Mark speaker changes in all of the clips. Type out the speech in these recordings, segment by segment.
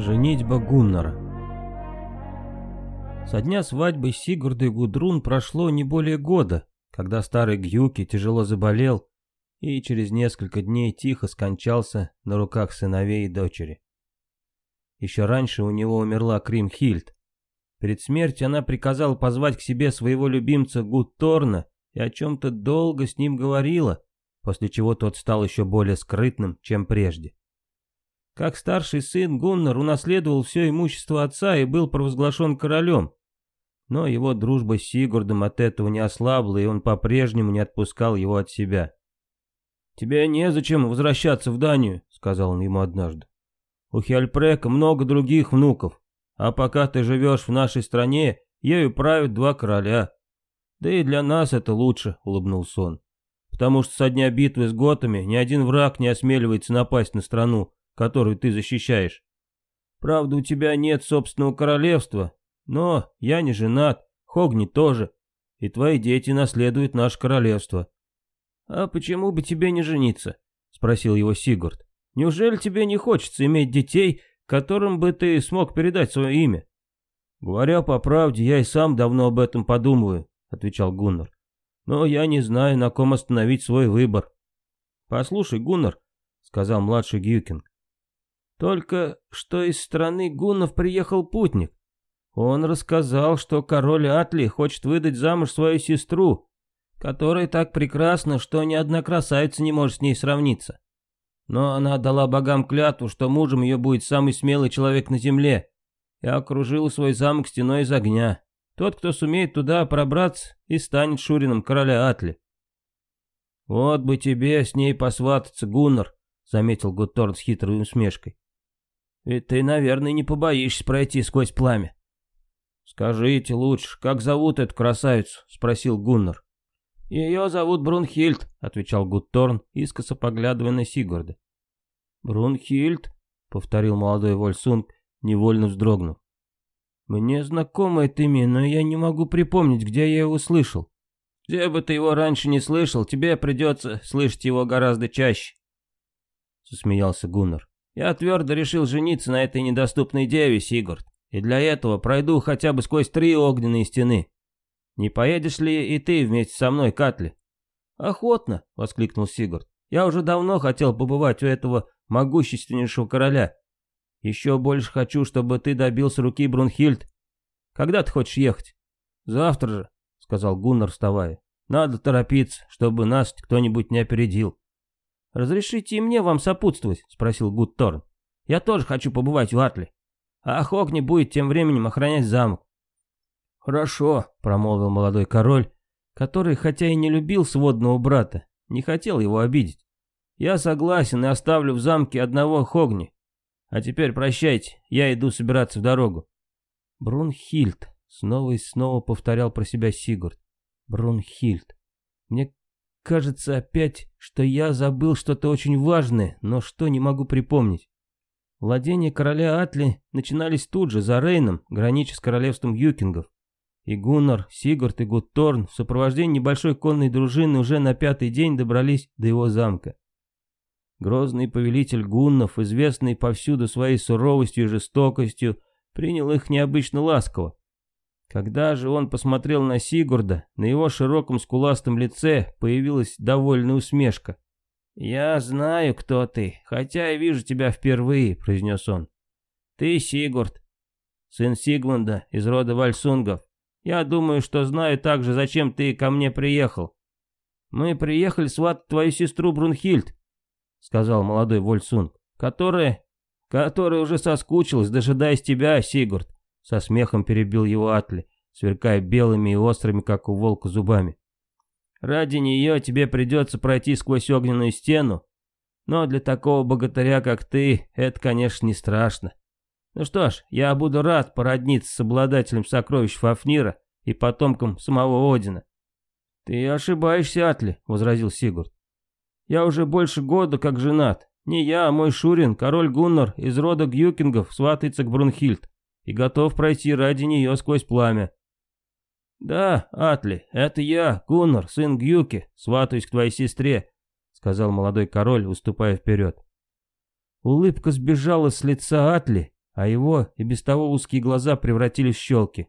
Speaker 1: Женитьба Гуннара Со дня свадьбы Сигурда и Гудрун прошло не более года, когда старый Гюки тяжело заболел и через несколько дней тихо скончался на руках сыновей и дочери. Еще раньше у него умерла Кримхильд. Перед смертью она приказала позвать к себе своего любимца Гутторна и о чем-то долго с ним говорила, после чего тот стал еще более скрытным, чем прежде. Как старший сын Гуннар унаследовал все имущество отца и был провозглашен королем. Но его дружба с Сигурдом от этого не ослабла, и он по-прежнему не отпускал его от себя. «Тебе незачем возвращаться в Данию», — сказал он ему однажды. «У Хельпрека много других внуков, а пока ты живешь в нашей стране, ею правят два короля. Да и для нас это лучше», — улыбнулся он. «Потому что со дня битвы с готами ни один враг не осмеливается напасть на страну, которую ты защищаешь. Правда, у тебя нет собственного королевства, но я не женат, Хогни тоже, и твои дети наследуют наше королевство. А почему бы тебе не жениться? Спросил его Сигурд. Неужели тебе не хочется иметь детей, которым бы ты смог передать свое имя? Говоря по правде, я и сам давно об этом подумываю, отвечал Гуннар. Но я не знаю, на ком остановить свой выбор. Послушай, Гуннар, сказал младший Гюкинг, только что из страны гуннов приехал путник. Он рассказал, что король Атли хочет выдать замуж свою сестру, которая так прекрасна, что ни одна красавица не может с ней сравниться. Но она дала богам клятву, что мужем ее будет самый смелый человек на земле, и окружил свой замок стеной из огня. Тот, кто сумеет туда пробраться, и станет шурином короля Атли. «Вот бы тебе с ней посвататься, Гуннар», — заметил Гутторн с хитрой усмешкой. Ведь ты, наверное, не побоишься пройти сквозь пламя. «Скажите лучше, как зовут эту красавицу?» — спросил Гуннар. «Ее зовут Брунхильд», — отвечал Гутторн, искоса поглядывая на Сигурда. «Брунхильд?» — повторил молодой Вольсунг, невольно вздрогнув. «Мне знакомо это имя, но я не могу припомнить, где я его слышал». «Где бы ты его раньше не слышал, тебе придется слышать его гораздо чаще», — засмеялся Гуннар. Я твердо решил жениться на этой недоступной деве, Сигурд, и для этого пройду хотя бы сквозь три огненные стены. Не поедешь ли и ты вместе со мной, Катли? Охотно, воскликнул Сигурд. Я уже давно хотел побывать у этого могущественнейшего короля. Еще больше хочу, чтобы ты добился руки Брунхильд. Когда ты хочешь ехать? Завтра же, сказал Гуннар, вставая. Надо торопиться, чтобы нас кто-нибудь не опередил. «Разрешите и мне вам сопутствовать?» — спросил Гудторн. «Я тоже хочу побывать в Атле. А Хогни будет тем временем охранять замок». «Хорошо», — промолвил молодой король, который, хотя и не любил сводного брата, не хотел его обидеть. «Я согласен и оставлю в замке одного Хогни. А теперь прощайте, я иду собираться в дорогу». «Брунхильд», — снова и снова повторял про себя Сигурд. «Брунхильд. Мне Кажется опять, что я забыл что-то очень важное, но что не могу припомнить. Владения короля Атли начинались тут же, за Рейном, гранича с королевством юкингов. И Гуннар, Сигурд и Гутторн в сопровождении небольшой конной дружины уже на пятый день добрались до его замка. Грозный повелитель гуннов, известный повсюду своей суровостью и жестокостью, принял их необычно ласково. Когда же он посмотрел на Сигурда, на его широком скуластом лице появилась довольная усмешка. «Я знаю, кто ты, хотя и вижу тебя впервые», — произнес он. «Ты Сигурд, сын Сигмунда из рода Вальсунгов. Я думаю, что знаю также, зачем ты ко мне приехал. Мы приехали сватать твою сестру Брунхильд», — сказал молодой Вольсунг, «которая... которая уже соскучилась, дожидаясь тебя, Сигурд. Со смехом перебил его Атли, сверкая белыми и острыми, как у волка, зубами. Ради нее тебе придется пройти сквозь огненную стену, но для такого богатыря, как ты, это, конечно, не страшно. Ну что ж, я буду рад породниться с обладателем сокровищ Фафнира и потомком самого Одина. Ты ошибаешься, Атли, возразил Сигурд. Я уже больше года как женат. Не я, а мой Шурин, король Гуннар из рода Гюкингов, сватается к Брунхильд и готов пройти ради нее сквозь пламя. «Да, Атли, это я, Гуннар, сын Гюки, сватаюсь к твоей сестре», — сказал молодой король, уступая вперед. Улыбка сбежала с лица Атли, а его и без того узкие глаза превратились в щелки.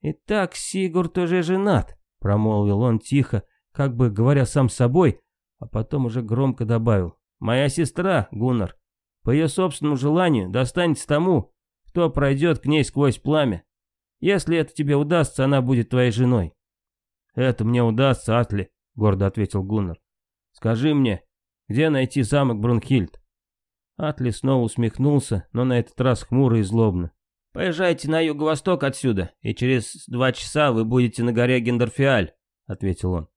Speaker 1: «Итак, Сигурд уже женат», — промолвил он тихо, как бы говоря сам собой, а потом уже громко добавил. «Моя сестра, Гуннар, по ее собственному желанию достанется тому, кто пройдет к ней сквозь пламя. Если это тебе удастся, она будет твоей женой». «Это мне удастся, Атли», — гордо ответил Гуннар. «Скажи мне, где найти замок Брунхильд?» Атли снова усмехнулся, но на этот раз хмуро и злобно. «Поезжайте на юго-восток отсюда, и через два часа вы будете на горе Гендерфиаль», — ответил он.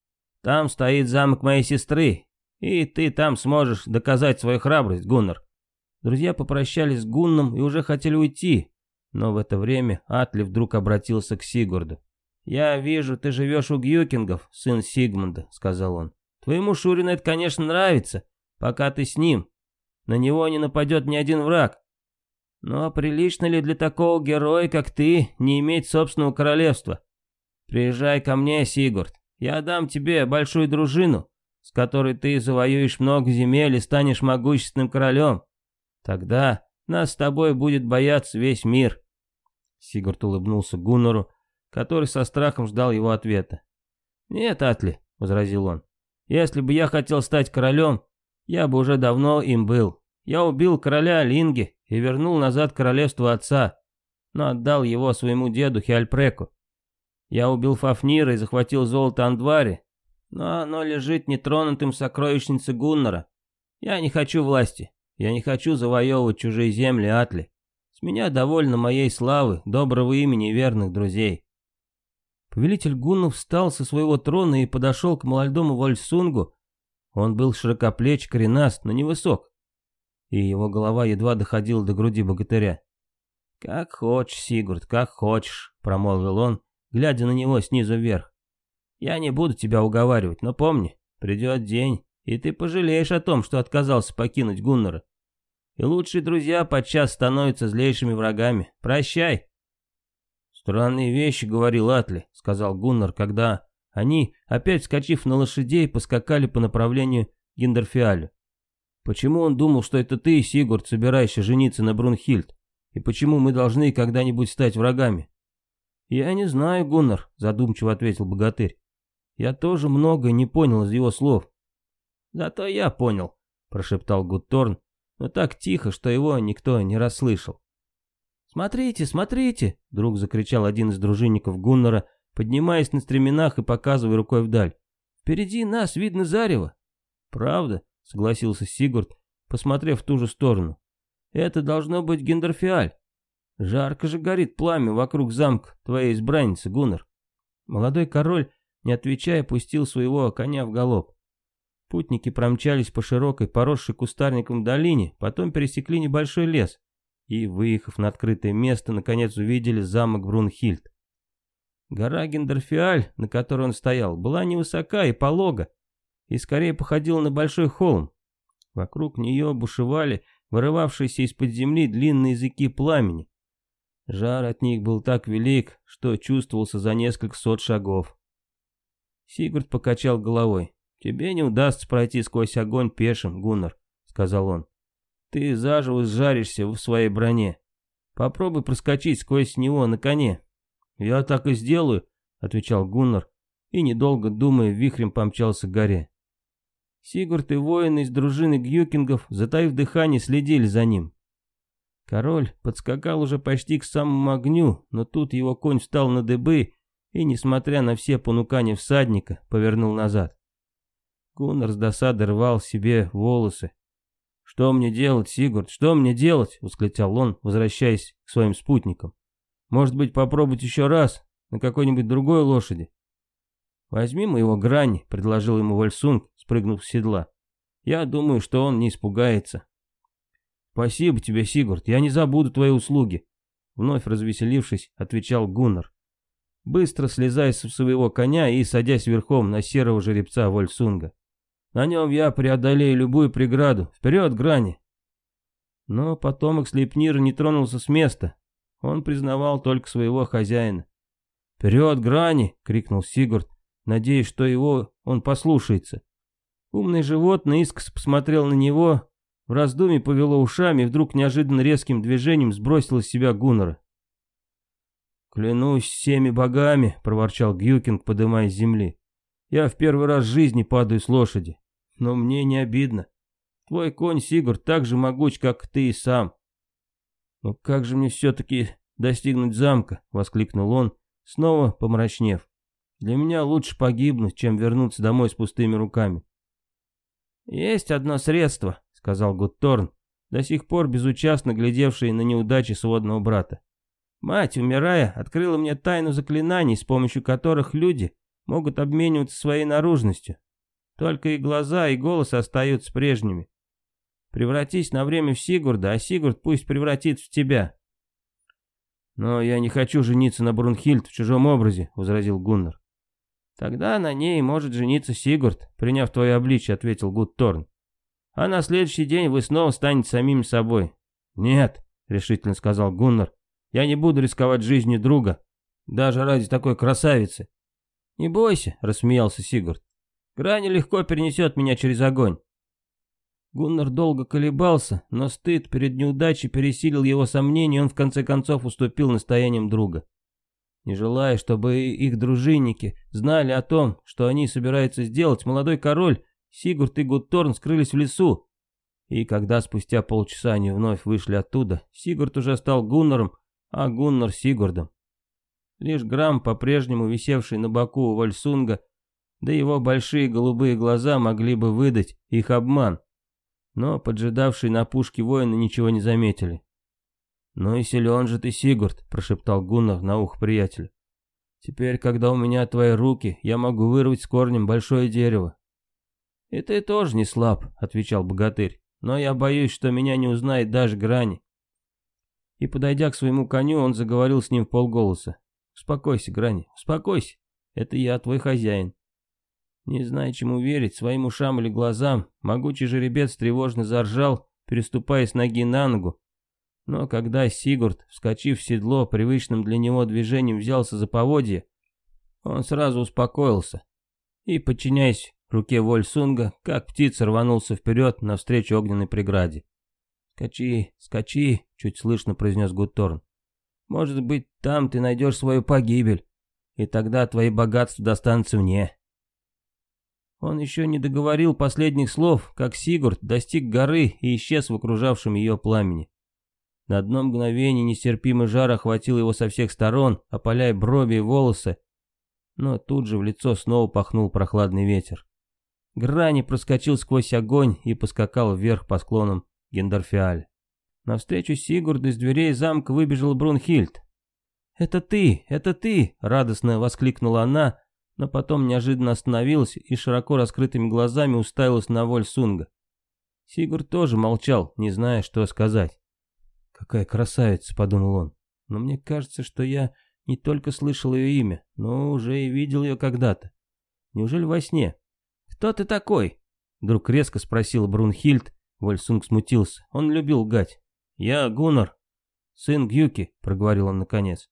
Speaker 1: «Там стоит замок моей сестры, и ты там сможешь доказать свою храбрость, Гуннар». Друзья попрощались с Гунном и уже хотели уйти, но в это время Атли вдруг обратился к Сигурду. «Я вижу, ты живешь у Гюкингов, сын Сигмунда», — сказал он. «Твоему Шурину это, конечно, нравится, пока ты с ним. На него не нападет ни один враг. Но прилично ли для такого героя, как ты, не иметь собственного королевства? Приезжай ко мне, Сигурд. Я дам тебе большую дружину, с которой ты завоюешь много земель и станешь могущественным королем. Тогда нас с тобой будет бояться весь мир. Сигурд улыбнулся Гуннору, который со страхом ждал его ответа. «Нет, Атли», — возразил он, — «если бы я хотел стать королем, я бы уже давно им был. Я убил короля Линги и вернул назад королевство отца, но отдал его своему деду Хиальпреку. Я убил Фафнира и захватил золото Андвари, но оно лежит нетронутым в сокровищнице Гуннара. Я не хочу власти, я не хочу завоевывать чужие земли Атли. Меня довольно моей славы, доброго имени и верных друзей. Повелитель Гуннов встал со своего трона и подошел к молодому Вольсунгу. Он был широкоплеч, коренаст, но невысок и его голова едва доходила до груди богатыря. «Как хочешь, Сигурд, как хочешь», — промолвил он, глядя на него снизу вверх. «Я не буду тебя уговаривать, но помни, придет день, и ты пожалеешь о том, что отказался покинуть Гуннера. И лучшие друзья подчас становятся злейшими врагами. Прощай!» «Странные вещи», — говорил Атли, — сказал Гуннар, когда они, опять вскочив на лошадей, поскакали по направлению Гиндерфиалю. Почему он думал, что это ты, Сигурд, собираешься жениться на Брунхильд? И почему мы должны когда-нибудь стать врагами? Я не знаю, Гуннар, задумчиво ответил богатырь. Я тоже многое не понял из его слов. Зато я понял, прошептал Гутторн, но так тихо, что его никто не расслышал. «Смотрите, смотрите!» — вдруг закричал один из дружинников Гуннара, поднимаясь на стременах и показывая рукой вдаль. «Впереди нас видно зарево!» «Правда?» — согласился Сигурд, посмотрев в ту же сторону. «Это должно быть Гендерфиаль. Жарко же горит пламя вокруг замка твоей избранницы, Гуннар». Молодой король, не отвечая, пустил своего коня в галоп. Путники промчались по широкой, поросшей кустарником долине, потом пересекли небольшой лес и, выехав на открытое место, наконец увидели замок Брунхильд. Гора Гендерфиаль, на которой он стоял, была невысока и полога, и скорее походила на большой холм. Вокруг нее бушевали вырывавшиеся из-под земли длинные языки пламени. Жар от них был так велик, что чувствовался за несколько сот шагов. Сигурд покачал головой. «Тебе не удастся пройти сквозь огонь пешим, Гуннар», — сказал он. «Ты заживо сжаришься в своей броне. Попробуй проскочить сквозь него на коне». «Я так и сделаю», — отвечал Гуннар, и, недолго думая, вихрем помчался к горе. Сигурд и воины из дружины гюкингов, затаив дыхание, следили за ним. Король подскакал уже почти к самому огню, но тут его конь встал на дыбы и, несмотря на все понукания всадника, повернул назад. Гуннар с досады рвал себе волосы. «Что мне делать, Сигурд, что мне делать?» — восклицал он, возвращаясь к своим спутникам. «Может быть, попробовать еще раз, на какой-нибудь другой лошади?» «Возьми моего грани», — предложил ему Вальсунг, спрыгнув с седла. «Я думаю, что он не испугается». «Спасибо тебе, Сигурд, я не забуду твои услуги», — вновь развеселившись, отвечал Гуннар, быстро слезая с своего коня и садясь верхом на серого жеребца Вольсунга. «На нем я преодолею любую преграду. Вперед, грани!» Но потомок Слепнира не тронулся с места. Он признавал только своего хозяина. «Вперед, грани!» — крикнул Сигурд, надеясь, что его он послушается. Умный животное искоса посмотрел на него, В раздумье повело ушами и вдруг неожиданно резким движением сбросил из себя Гуннера. «Клянусь всеми богами», — проворчал Гюкинг, подымаясь с земли. «Я в первый раз в жизни падаю с лошади. Но мне не обидно. Твой конь Сигурд так же могуч, как ты и сам». «Ну как же мне все-таки достигнуть замка?» — воскликнул он, снова помрачнев. «Для меня лучше погибнуть, чем вернуться домой с пустыми руками». «Есть одно средство», — сказал Гутторн, до сих пор безучастно глядевший на неудачи сводного брата. «Мать, умирая, открыла мне тайну заклинаний, с помощью которых люди могут обмениваться своей наружностью. Только и глаза, и голос остаются прежними. Превратись на время в Сигурда, а Сигурд пусть превратит в тебя». «Но я не хочу жениться на Брунхильд в чужом образе», — возразил Гуннар. «Тогда на ней может жениться Сигурд, приняв твое обличье», — ответил Гудторн. «А на следующий день вы снова станете самим собой». «Нет», — решительно сказал Гуннар, — «я не буду рисковать жизнью друга, даже ради такой красавицы». «Не бойся», — рассмеялся Сигурд. «Грани легко перенесет меня через огонь». Гуннар долго колебался, но стыд перед неудачей пересилил его сомнения, и он в конце концов уступил настояниям друга. Не желая, чтобы их дружинники знали о том, что они собираются сделать, молодой король Сигурд и Гутторн скрылись в лесу. И когда спустя полчаса они вновь вышли оттуда, Сигурд уже стал Гуннаром, а Гуннар Сигурдом. Лишь Грамм, по-прежнему висевший на боку у Вальсунга, да его большие голубые глаза могли бы выдать их обман. Но поджидавшие на пушке воины ничего не заметили. «Ну и силен же ты, Сигурд», — прошептал Гуннар на ухо приятелю. «Теперь, когда у меня твои руки, я могу вырвать с корнем большое дерево». «И ты тоже не слаб», — отвечал богатырь, «но я боюсь, что меня не узнает даже Грани». И, подойдя к своему коню, он заговорил с ним в полголоса. «Успокойся, Грани, успокойся, это я твой хозяин». Не зная, чему верить, своим ушам или глазам, могучий жеребец тревожно заржал, переступая с ноги на ногу, но когда Сигурд, вскочив в седло, привычным для него движением взялся за поводье, он сразу успокоился и, подчиняясь руке Вольсунга, как птица рванулся вперед навстречу огненной преграде. «Скачи, скачи», — чуть слышно произнес Гутторн. «Может быть, там ты найдешь свою погибель, и тогда твои богатства достанутся мне». Он еще не договорил последних слов, как Сигурд достиг горы и исчез в окружавшем ее пламени. На одно мгновение нестерпимый жар охватил его со всех сторон, опаляя брови и волосы. Но тут же в лицо снова пахнул прохладный ветер. Грани проскочил сквозь огонь и поскакал вверх по склонам Гендорфиаль. Навстречу Сигурду из дверей замка выбежал Брунхильд. «Это ты! Это ты!» — радостно воскликнула она, но потом неожиданно остановилась и широко раскрытыми глазами уставилась на воль Сунга. Сигурд тоже молчал, не зная, что сказать. «Какая красавица», — подумал он. «Но мне кажется, что я не только слышал ее имя, но уже и видел ее когда-то. Неужели во сне?» «Кто ты такой?» Вдруг резко спросил Брунхильд. Вольсунг смутился. Он любил лгать. «Я Гуннар, сын Гюки», — проговорил он наконец.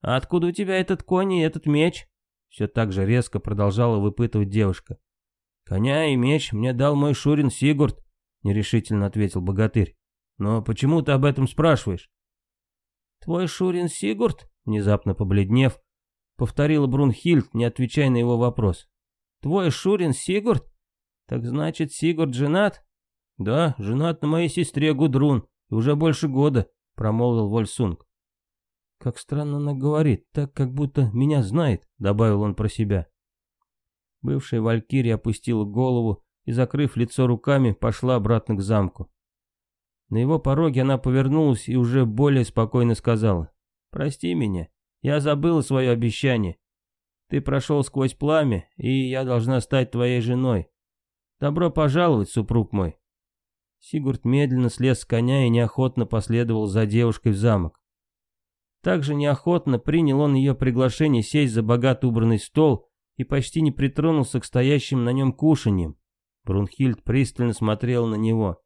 Speaker 1: «А откуда у тебя этот конь и этот меч?» Все так же резко продолжала выпытывать девушка. «Коня и меч мне дал мой Шурин Сигурд», — нерешительно ответил богатырь. Но почему ты об этом спрашиваешь? Твой Шурин Сигурд, внезапно побледнев, повторила Брунхильд, не отвечая на его вопрос. Твой Шурин Сигурд? Так значит, Сигурд женат? Да, женат на моей сестре Гудрун, и уже больше года, промолвил Вольсунг. Как странно она говорит, так как будто меня знает, добавил он про себя. Бывшая Валькирия опустила голову и, закрыв лицо руками, пошла обратно к замку. На его пороге она повернулась и уже более спокойно сказала. «Прости меня, я забыла свое обещание. Ты прошел сквозь пламя, и я должна стать твоей женой. Добро пожаловать, супруг мой». Сигурд медленно слез с коня и неохотно последовал за девушкой в замок. Также неохотно принял он ее приглашение сесть за богато убранный стол и почти не притронулся к стоящим на нем кушаньям. Брунхильд пристально смотрел на него.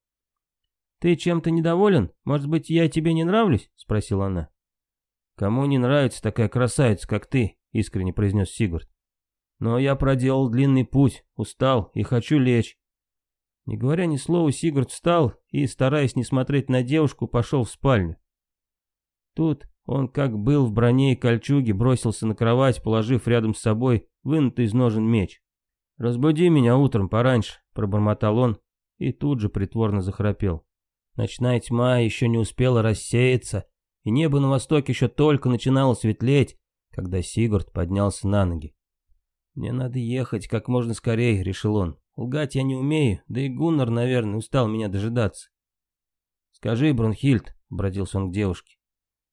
Speaker 1: «Ты чем-то недоволен? Может быть, я тебе не нравлюсь?» — спросила она. «Кому не нравится такая красавица, как ты?» — искренне произнес Сигурд. «Но я проделал длинный путь, устал и хочу лечь». Не говоря ни слова, Сигурд встал и, стараясь не смотреть на девушку, пошел в спальню. Тут он, как был в броне и кольчуге, бросился на кровать, положив рядом с собой вынутый из ножен меч. «Разбуди меня утром пораньше», — пробормотал он и тут же притворно захрапел. Ночная тьма еще не успела рассеяться, и небо на востоке еще только начинало светлеть, когда Сигурд поднялся на ноги. «Мне надо ехать как можно скорее», — решил он. «Лгать я не умею, да и Гуннар, наверное, устал меня дожидаться». «Скажи, Брунхильд», — обратился он к девушке, —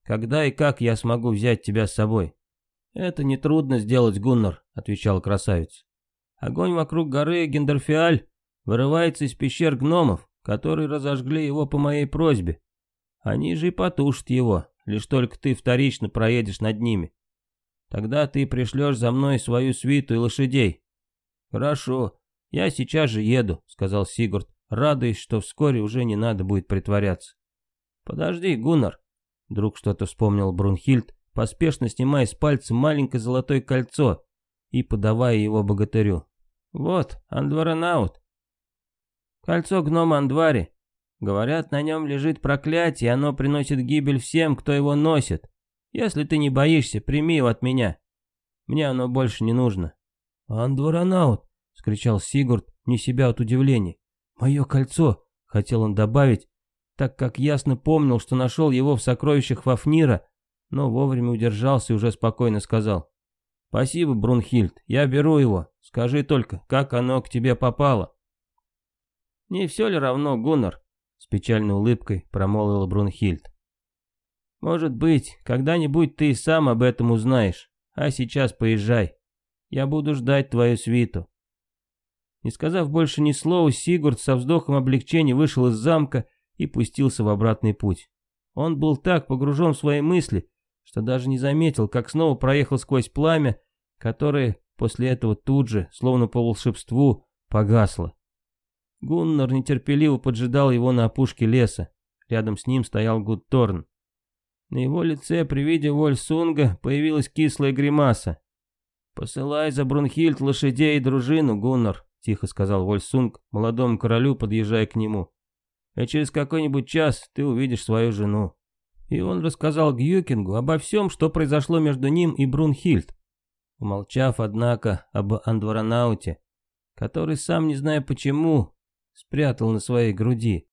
Speaker 1: «когда и как я смогу взять тебя с собой?» «Это нетрудно сделать, Гуннар», — отвечал красавец. «Огонь вокруг горы Гендерфиаль вырывается из пещер гномов, которые разожгли его по моей просьбе. Они же и потушат его, лишь только ты вторично проедешь над ними. Тогда ты пришлешь за мной свою свиту и лошадей. Хорошо, я сейчас же еду, сказал Сигурд, радуясь, что вскоре уже не надо будет притворяться. Подожди, Гуннар. Вдруг что-то вспомнил Брунхильд, поспешно снимая с пальца маленькое золотое кольцо и подавая его богатырю. Вот, Андваранаут. Кольцо гнома Андвари. Говорят, на нем лежит проклятие, и оно приносит гибель всем, кто его носит. Если ты не боишься, прими его от меня. Мне оно больше не нужно». «Андваранаут!» — скричал Сигурд, не себя от удивления. «Мое кольцо!» — хотел он добавить, так как ясно помнил, что нашел его в сокровищах Фафнира, но вовремя удержался и уже спокойно сказал. «Спасибо, Брунхильд, я беру его. Скажи только, как оно к тебе попало?» «Не все ли равно, Гуннар?» — с печальной улыбкой промолвила Брунхильд. Может быть, когда-нибудь ты сам об этом узнаешь. А сейчас поезжай. Я буду ждать твою свиту. Не сказав больше ни слова, Сигурд со вздохом облегчения вышел из замка и пустился в обратный путь. Он был так погружен в свои мысли, что даже не заметил, как снова проехал сквозь пламя, которое после этого тут же, словно по волшебству, погасло. Гуннар нетерпеливо поджидал его на опушке леса. Рядом с ним стоял Гудторн. На его лице при виде Вольсунга появилась кислая гримаса. «Посылай за Брунхильд лошадей и дружину, Гуннар», — тихо сказал Вольсунг молодому королю, подъезжая к нему. «И через какой-нибудь час ты увидишь свою жену». И он рассказал Гюкингу обо всем, что произошло между ним и Брунхильд, умолчав, однако, об Андваранауте, который, сам не зная почему, спрятал на своей груди.